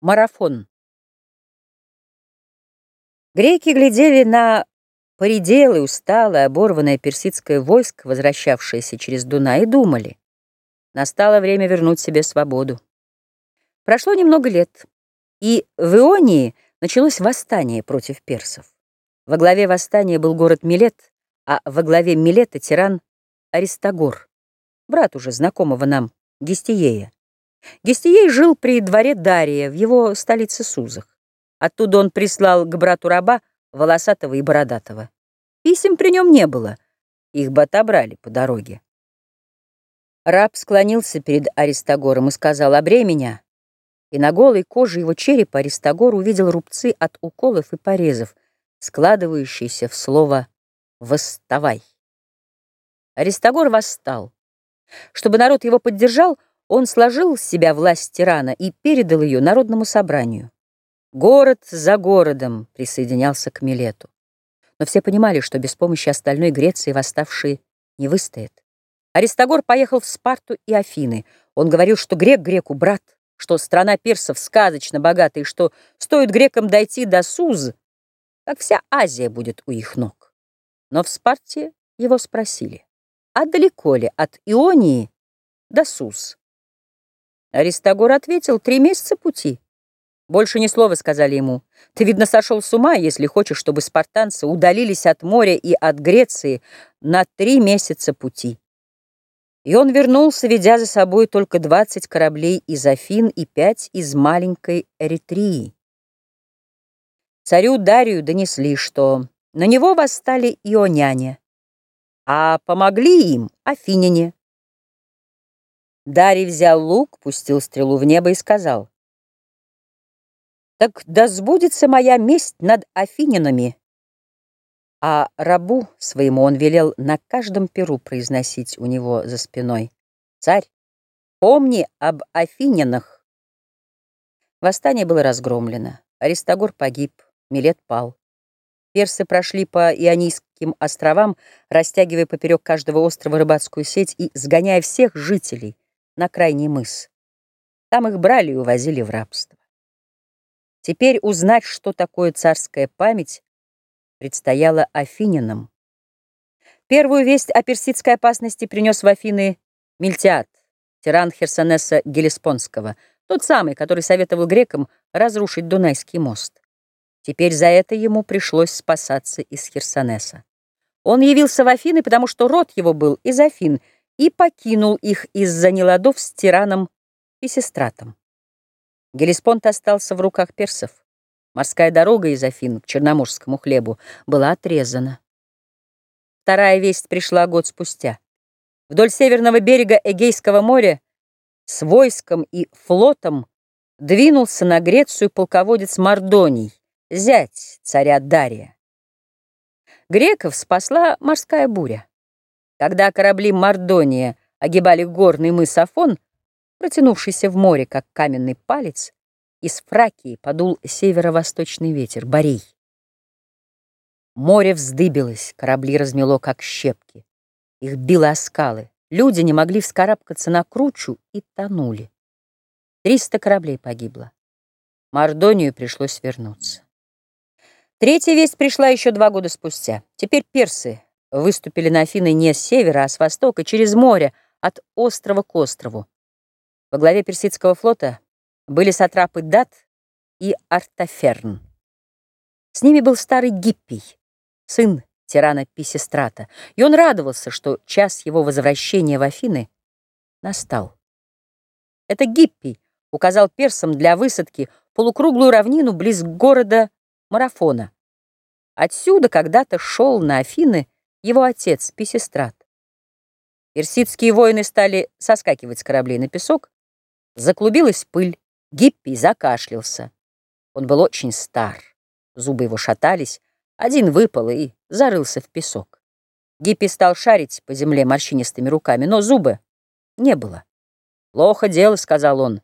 Марафон. Греки глядели на поределое, усталое, оборванное персидское войско, возвращавшееся через Дунай, и думали. Настало время вернуть себе свободу. Прошло немного лет, и в Ионии началось восстание против персов. Во главе восстания был город Милет, а во главе Милета тиран Аристагор, брат уже знакомого нам Гестиея. Гестией жил при дворе Дария в его столице Сузах. Оттуда он прислал к брату раба волосатого и бородатого. Писем при нем не было, их бы отобрали по дороге. Раб склонился перед Аристагором и сказал «Обрей меня». И на голой коже его черепа Аристагор увидел рубцы от уколов и порезов, складывающиеся в слово «восставай». Аристагор восстал. Чтобы народ его поддержал, он сложил с себя власть тирана и передал ее народному собранию. Город за городом присоединялся к Милету. Но все понимали, что без помощи остальной Греции восставшие не выстоят. Аристагор поехал в Спарту и Афины. Он говорил, что грек греку брат, что страна персов сказочно богата, и что стоит грекам дойти до Суз, как вся Азия будет у их ног. Но в Спарте его спросили, а далеко ли от Ионии до Суз? Аристагор ответил, три месяца пути. Больше ни слова сказали ему. Ты, видно, сошел с ума, если хочешь, чтобы спартанцы удалились от моря и от Греции на три месяца пути. И он вернулся, ведя за собой только двадцать кораблей из Афин и пять из маленькой Эритрии. Царю Дарию донесли, что на него восстали ионяне, а помогли им афиняне. Дарий взял лук, пустил стрелу в небо и сказал, «Так да сбудется моя месть над афининами». А рабу своему он велел на каждом перу произносить у него за спиной, «Царь, помни об афининах». Восстание было разгромлено, Аристагор погиб, Милет пал. Персы прошли по Ионийским островам, растягивая поперек каждого острова рыбацкую сеть и сгоняя всех жителей, на крайний мыс. Там их брали и увозили в рабство. Теперь узнать, что такое царская память, предстояло афининам. Первую весть о персидской опасности принес в Афины Мильтиад, тиран Херсонеса Гелеспонского, тот самый, который советовал грекам разрушить Дунайский мост. Теперь за это ему пришлось спасаться из Херсонеса. Он явился в Афины, потому что род его был из Афин — и покинул их из-за неладов с тираном Писистратом. Гелеспонт остался в руках персов. Морская дорога из Афин к черноморскому хлебу была отрезана. Вторая весть пришла год спустя. Вдоль северного берега Эгейского моря с войском и флотом двинулся на Грецию полководец Мардоний, зять царя Дария. Греков спасла морская буря. Когда корабли Мардония огибали горный мыс Афон, протянувшийся в море, как каменный палец, из Фракии подул северо-восточный ветер, Борей. Море вздыбилось, корабли размело, как щепки. Их било о скалы. Люди не могли вскарабкаться на кручу и тонули. Триста кораблей погибло. Мардонию пришлось вернуться. Третья весть пришла еще два года спустя. Теперь персы выступили на Афины не с севера, а с востока, через море, от острова к острову. Во главе персидского флота были сатрапы Дат и Артаферн. С ними был старый Гиппий, сын тирана Писистрата, и он радовался, что час его возвращения в Афины настал. Это Гиппий указал персам для высадки полукруглую равнину близ города Марафона. Отсюда когда-то шел на Афины его отец Писистрат. Персидские воины стали соскакивать с кораблей на песок, заклубилась пыль, Гиппий закашлялся. Он был очень стар, зубы его шатались, один выпал и зарылся в песок. Гиппий стал шарить по земле морщинистыми руками, но зубы не было. «Плохо дело», — сказал он.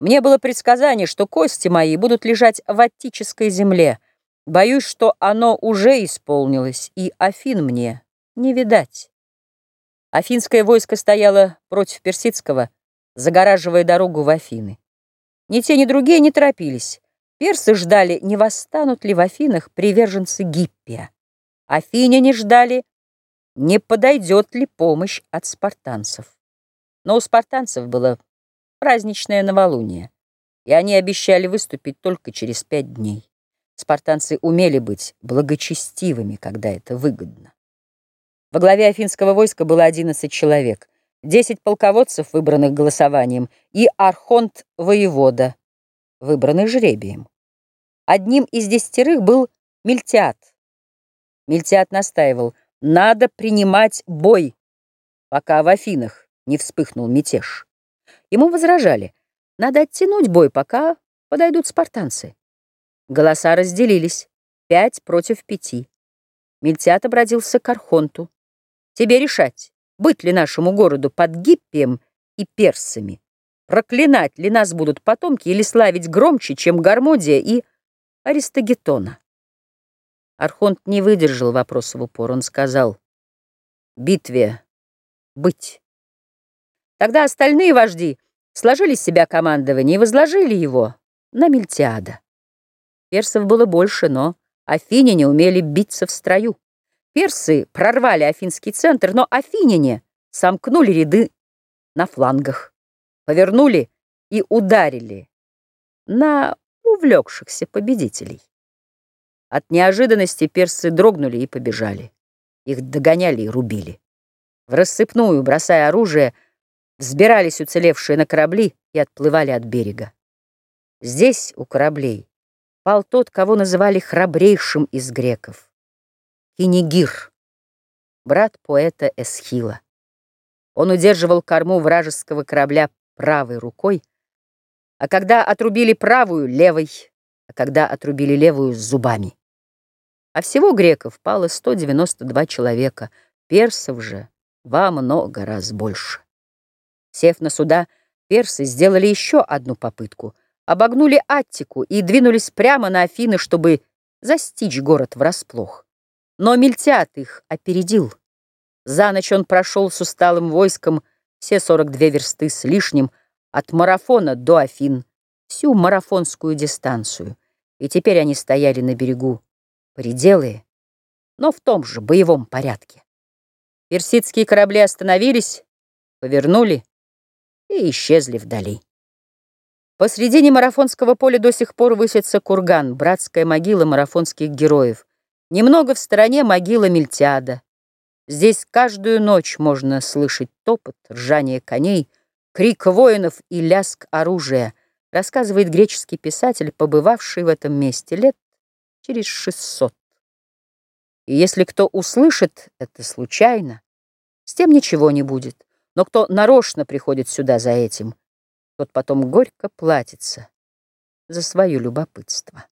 «Мне было предсказание, что кости мои будут лежать в аттической земле, Боюсь, что оно уже исполнилось, и Афин мне не видать. Афинское войско стояло против персидского, загораживая дорогу в Афины. Ни те, ни другие не торопились. Персы ждали, не восстанут ли в Афинах приверженцы Гиппия. Афиняне ждали, не подойдет ли помощь от спартанцев. Но у спартанцев было праздничное новолуние, и они обещали выступить только через пять дней. Спартанцы умели быть благочестивыми, когда это выгодно. Во главе афинского войска было 11 человек, 10 полководцев, выбранных голосованием, и архонт-воевода, выбранный жребием. Одним из десятерых был Мильтиад. Мильтиад настаивал, надо принимать бой, пока в Афинах не вспыхнул мятеж. Ему возражали, надо оттянуть бой, пока подойдут спартанцы. Голоса разделились, пять против пяти. Мильтиад обратился к Архонту. Тебе решать, быть ли нашему городу под Гиппием и персами, проклинать ли нас будут потомки или славить громче, чем Гармодия и Аристогетона. Архонт не выдержал вопроса в упор. Он сказал, битве быть. Тогда остальные вожди сложили с себя командование и возложили его на Мильтиада. Персов было больше, но афиняне умели биться в строю. Персы прорвали афинский центр, но афиняне сомкнули ряды на флангах, повернули и ударили на увлекшихся победителей. От неожиданности персы дрогнули и побежали. Их догоняли и рубили. В рассыпную, бросая оружие, взбирались уцелевшие на корабли и отплывали от берега. Здесь, у кораблей, пал тот, кого называли храбрейшим из греков. Кинигир, брат поэта Эсхила. Он удерживал корму вражеского корабля правой рукой, а когда отрубили правую — левой, а когда отрубили левую — зубами. А всего греков пало 192 человека, персов же во много раз больше. Сев на суда, персы сделали еще одну попытку — обогнули Аттику и двинулись прямо на Афины, чтобы застичь город врасплох. Но Мильтиад их опередил. За ночь он прошел с усталым войском все 42 версты с лишним от марафона до Афин, всю марафонскую дистанцию. И теперь они стояли на берегу, пределы, но в том же боевом порядке. Персидские корабли остановились, повернули и исчезли вдали. Посредине марафонского поля до сих пор высится курган, братская могила марафонских героев. Немного в стороне могила Мильтиада. Здесь каждую ночь можно слышать топот, ржание коней, крик воинов и ляск оружия, рассказывает греческий писатель, побывавший в этом месте лет через 600. И если кто услышит это случайно, с тем ничего не будет. Но кто нарочно приходит сюда за этим — тот потом горько платится за свое любопытство.